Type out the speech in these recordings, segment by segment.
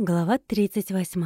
Глава 38.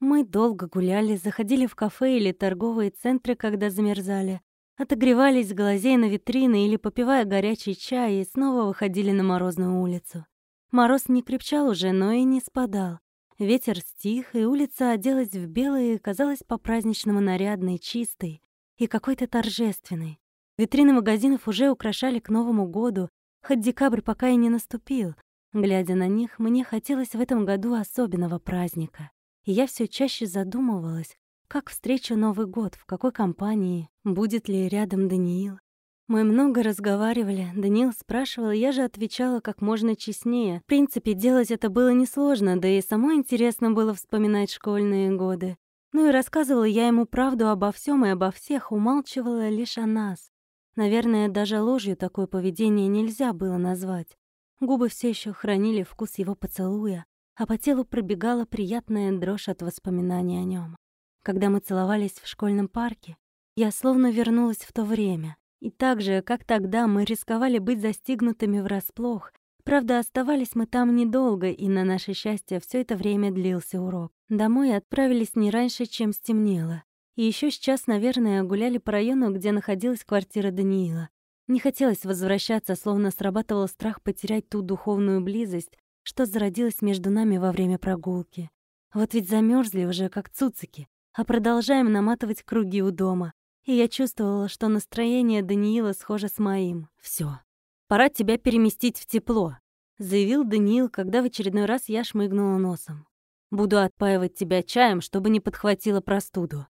Мы долго гуляли, заходили в кафе или торговые центры, когда замерзали, отогревались, глазея на витрины или попивая горячий чай, и снова выходили на морозную улицу. Мороз не крепчал уже, но и не спадал. Ветер стих, и улица оделась в белое и казалась по-праздничному нарядной, чистой и какой-то торжественной. Витрины магазинов уже украшали к Новому году, хоть декабрь пока и не наступил — Глядя на них, мне хотелось в этом году особенного праздника. И я все чаще задумывалась, как встречу Новый год, в какой компании, будет ли рядом Даниил. Мы много разговаривали, Даниил спрашивал, я же отвечала как можно честнее. В принципе, делать это было несложно, да и самой интересно было вспоминать школьные годы. Ну и рассказывала я ему правду обо всем и обо всех, умалчивала лишь о нас. Наверное, даже ложью такое поведение нельзя было назвать. Губы все еще хранили вкус его поцелуя, а по телу пробегала приятная дрожь от воспоминаний о нем. Когда мы целовались в школьном парке, я словно вернулась в то время. И так же, как тогда, мы рисковали быть застигнутыми врасплох. Правда, оставались мы там недолго, и на наше счастье все это время длился урок. Домой отправились не раньше, чем стемнело. И еще сейчас, наверное, гуляли по району, где находилась квартира Даниила. Не хотелось возвращаться, словно срабатывал страх потерять ту духовную близость, что зародилась между нами во время прогулки. Вот ведь замерзли уже, как цуцики, а продолжаем наматывать круги у дома. И я чувствовала, что настроение Даниила схоже с моим. Все, пора тебя переместить в тепло», — заявил Даниил, когда в очередной раз я шмыгнула носом. «Буду отпаивать тебя чаем, чтобы не подхватила простуду».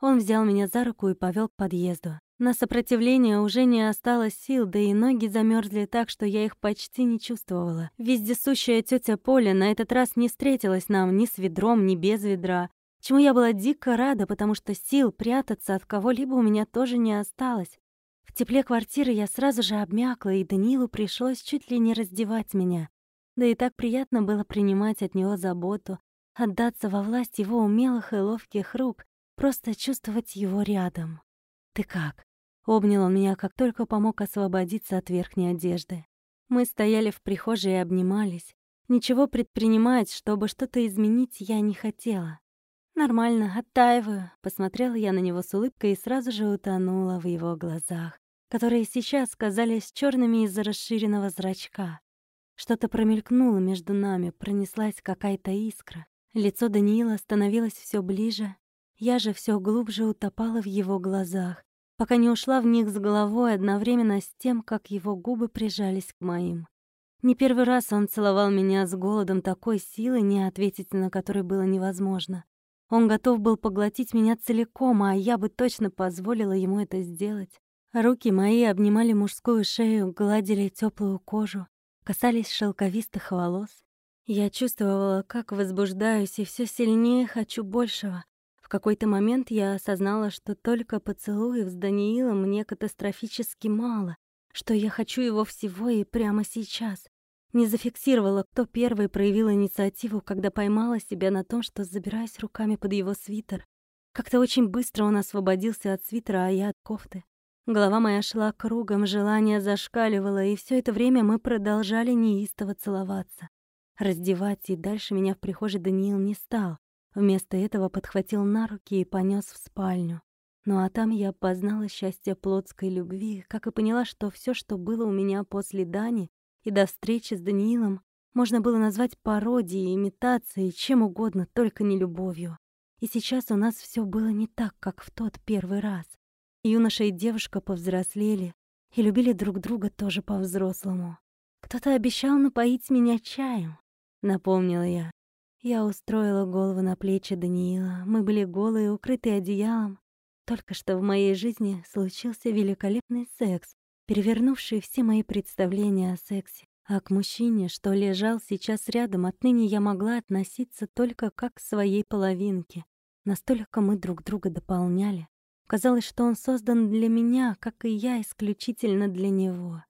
Он взял меня за руку и повел к подъезду. На сопротивление уже не осталось сил, да и ноги замерзли так, что я их почти не чувствовала. Вездесущая тетя Поля на этот раз не встретилась нам ни с ведром, ни без ведра, чему я была дико рада, потому что сил прятаться от кого-либо у меня тоже не осталось. В тепле квартиры я сразу же обмякла, и Данилу пришлось чуть ли не раздевать меня. Да и так приятно было принимать от него заботу, отдаться во власть его умелых и ловких рук, просто чувствовать его рядом. «Ты как?» Обнял он меня, как только помог освободиться от верхней одежды. Мы стояли в прихожей и обнимались. Ничего предпринимать, чтобы что-то изменить, я не хотела. «Нормально, оттаиваю», — посмотрела я на него с улыбкой и сразу же утонула в его глазах, которые сейчас казались черными из-за расширенного зрачка. Что-то промелькнуло между нами, пронеслась какая-то искра. Лицо Даниила становилось все ближе, я же все глубже утопала в его глазах, пока не ушла в них с головой одновременно с тем, как его губы прижались к моим. Не первый раз он целовал меня с голодом такой силы, не ответить на который было невозможно. Он готов был поглотить меня целиком, а я бы точно позволила ему это сделать. Руки мои обнимали мужскую шею, гладили теплую кожу, касались шелковистых волос. Я чувствовала, как возбуждаюсь, и все сильнее хочу большего какой-то момент я осознала, что только поцелуев с Даниилом мне катастрофически мало, что я хочу его всего и прямо сейчас. Не зафиксировала, кто первый проявил инициативу, когда поймала себя на том, что забираюсь руками под его свитер. Как-то очень быстро он освободился от свитера, а я от кофты. Голова моя шла кругом, желание зашкаливало, и все это время мы продолжали неистово целоваться. Раздевать и дальше меня в прихожей Даниил не стал. Вместо этого подхватил на руки и понес в спальню. Ну а там я познала счастье плотской любви, как и поняла, что все, что было у меня после Дани и до встречи с Даниилом, можно было назвать пародией, имитацией, чем угодно, только не любовью. И сейчас у нас все было не так, как в тот первый раз. Юноша и девушка повзрослели и любили друг друга тоже по-взрослому. «Кто-то обещал напоить меня чаем», — напомнила я. Я устроила голову на плечи Даниила. Мы были голые, укрытые одеялом. Только что в моей жизни случился великолепный секс, перевернувший все мои представления о сексе. А к мужчине, что лежал сейчас рядом, отныне я могла относиться только как к своей половинке. Настолько мы друг друга дополняли. Казалось, что он создан для меня, как и я исключительно для него.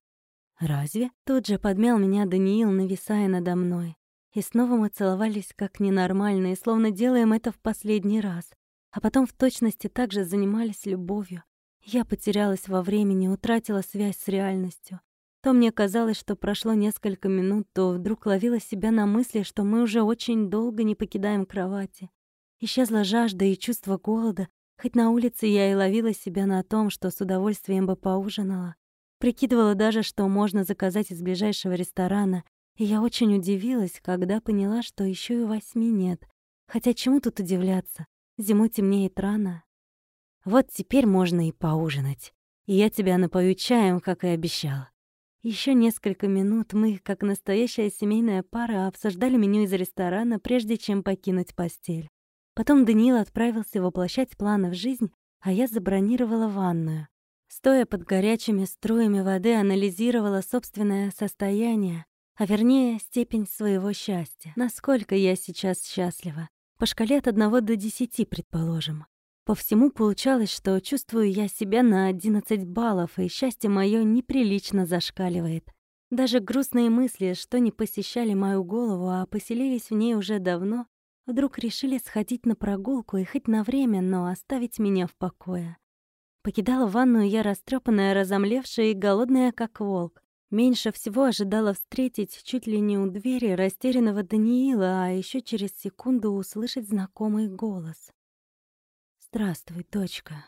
«Разве?» Тут же подмял меня Даниил, нависая надо мной. И снова мы целовались как ненормальные, словно делаем это в последний раз. А потом в точности также занимались любовью. Я потерялась во времени, утратила связь с реальностью. То мне казалось, что прошло несколько минут, то вдруг ловила себя на мысли, что мы уже очень долго не покидаем кровати. Исчезла жажда и чувство голода, хоть на улице я и ловила себя на том, что с удовольствием бы поужинала. Прикидывала даже, что можно заказать из ближайшего ресторана, и я очень удивилась, когда поняла, что еще и восьми нет. Хотя чему тут удивляться? Зимой темнеет рано. Вот теперь можно и поужинать. И я тебя напою чаем, как и обещала. Еще несколько минут мы, как настоящая семейная пара, обсуждали меню из ресторана, прежде чем покинуть постель. Потом Даниил отправился воплощать планы в жизнь, а я забронировала ванную. Стоя под горячими струями воды, анализировала собственное состояние, а вернее степень своего счастья. Насколько я сейчас счастлива. По шкале от 1 до 10, предположим. По всему получалось, что чувствую я себя на 11 баллов, и счастье мое неприлично зашкаливает. Даже грустные мысли, что не посещали мою голову, а поселились в ней уже давно, вдруг решили сходить на прогулку и хоть на время, но оставить меня в покое. Покидала ванную я растрепанная, разомлевшая и голодная, как волк. Меньше всего ожидала встретить чуть ли не у двери растерянного Даниила, а еще через секунду услышать знакомый голос. «Здравствуй, дочка».